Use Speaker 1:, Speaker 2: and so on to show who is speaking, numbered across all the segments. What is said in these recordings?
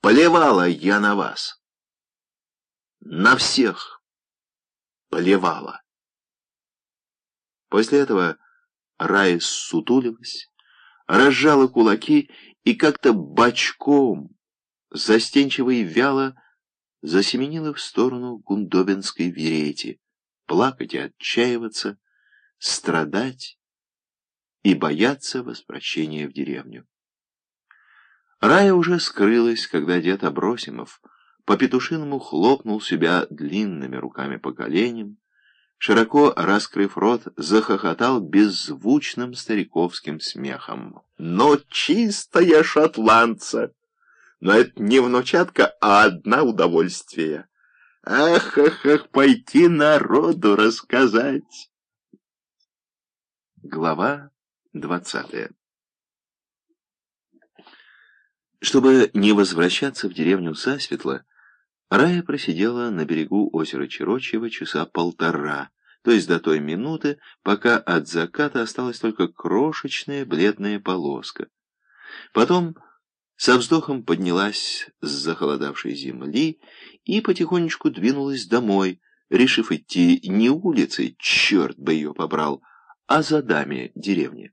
Speaker 1: Полевала я на вас. На всех полевала. После этого Рая сутулилась, разжала кулаки и как-то бочком, застенчиво и вяло, засеменила в сторону гундобинской верети, плакать и отчаиваться, страдать и бояться возвращения в деревню. Рая уже скрылась, когда дед Абросимов по-петушиному хлопнул себя длинными руками по коленям, широко раскрыв рот, захохотал беззвучным стариковским смехом. «Но чистая шотландца! Но это не внучатка, а одна удовольствие! Ах, ах, ах, пойти народу рассказать!» Глава двадцатая Чтобы не возвращаться в деревню засветло, Рая просидела на берегу озера Чирочьего часа полтора, то есть до той минуты, пока от заката осталась только крошечная бледная полоска. Потом со вздохом поднялась с захолодавшей земли и потихонечку двинулась домой, решив идти не улицей, черт бы ее побрал, а за даме деревни.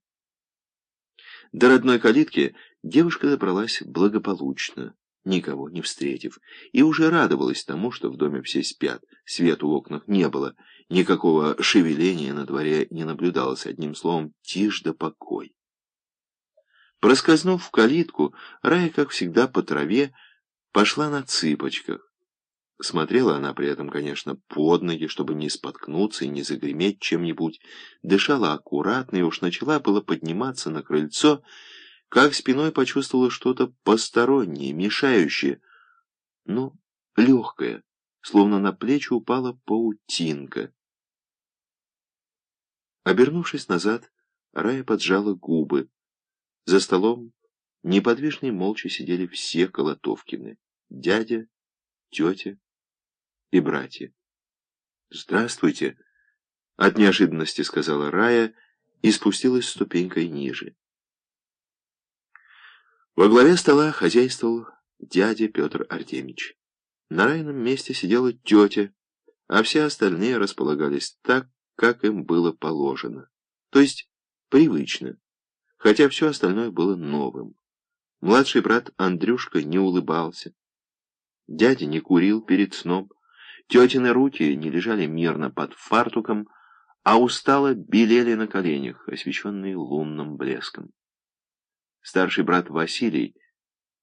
Speaker 1: До родной калитки девушка добралась благополучно никого не встретив, и уже радовалась тому, что в доме все спят, свет в окнах не было, никакого шевеления на дворе не наблюдалось, одним словом, тишь да покой. Проскользнув в калитку, Рая, как всегда, по траве пошла на цыпочках. Смотрела она при этом, конечно, под ноги, чтобы не споткнуться и не загреметь чем-нибудь, дышала аккуратно и уж начала было подниматься на крыльцо, как спиной почувствовала что-то постороннее, мешающее, но легкое, словно на плечи упала паутинка. Обернувшись назад, Рая поджала губы. За столом неподвижно и молча сидели все Колотовкины — дядя, тетя и братья. «Здравствуйте!» — от неожиданности сказала Рая и спустилась ступенькой ниже. Во главе стола хозяйствовал дядя Петр Артемич. На райном месте сидела тетя, а все остальные располагались так, как им было положено. То есть привычно, хотя все остальное было новым. Младший брат Андрюшка не улыбался. Дядя не курил перед сном. Тетины руки не лежали мирно под фартуком, а устало белели на коленях, освещенные лунным блеском. Старший брат Василий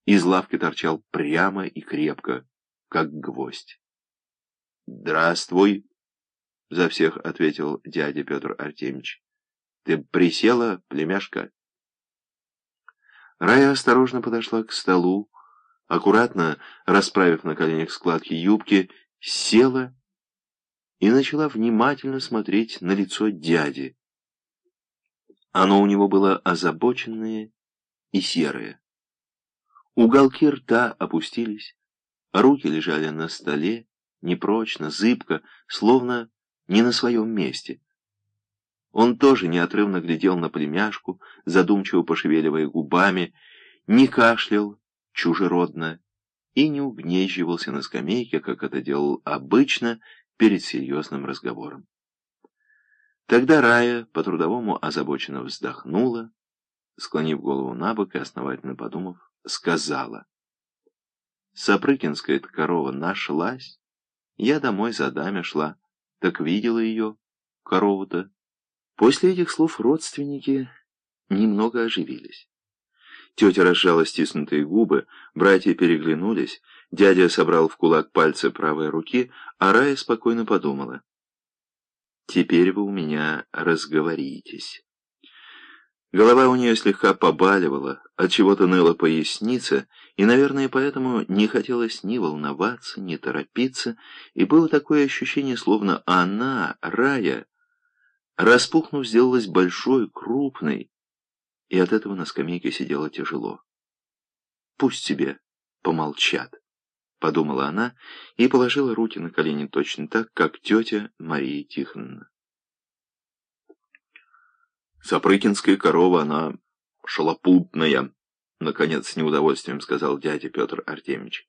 Speaker 1: из лавки торчал прямо и крепко, как гвоздь. «Здравствуй!» — за всех ответил дядя Петр Артемьевич. «Ты присела, племяшка?» Рая осторожно подошла к столу, аккуратно расправив на коленях складки юбки, села и начала внимательно смотреть на лицо дяди. Оно у него было озабоченное и серые. Уголки рта опустились, руки лежали на столе, непрочно, зыбко, словно не на своем месте. Он тоже неотрывно глядел на племяшку, задумчиво пошевеливая губами, не кашлял чужеродно и не угнезживался на скамейке, как это делал обычно перед серьезным разговором. Тогда Рая по-трудовому озабоченно вздохнула, склонив голову на бок и основательно подумав, сказала. Сапрыкинская-то корова нашлась. Я домой за даме шла, так видела ее, корову-то. После этих слов родственники немного оживились. Тетя разжала стиснутые губы, братья переглянулись, дядя собрал в кулак пальцы правой руки, а Рая спокойно подумала. «Теперь вы у меня разговоритесь». Голова у нее слегка побаливала, от чего-то ныла поясница, и, наверное, поэтому не хотелось ни волноваться, ни торопиться, и было такое ощущение, словно она, Рая, распухнув, сделалась большой, крупной, и от этого на скамейке сидела тяжело. «Пусть себе помолчат», — подумала она и положила руки на колени точно так, как тетя Мария Тихоновна. Сапрыкинская корова, она шалопутная, наконец с неудовольствием сказал дядя Петр Артемьевич.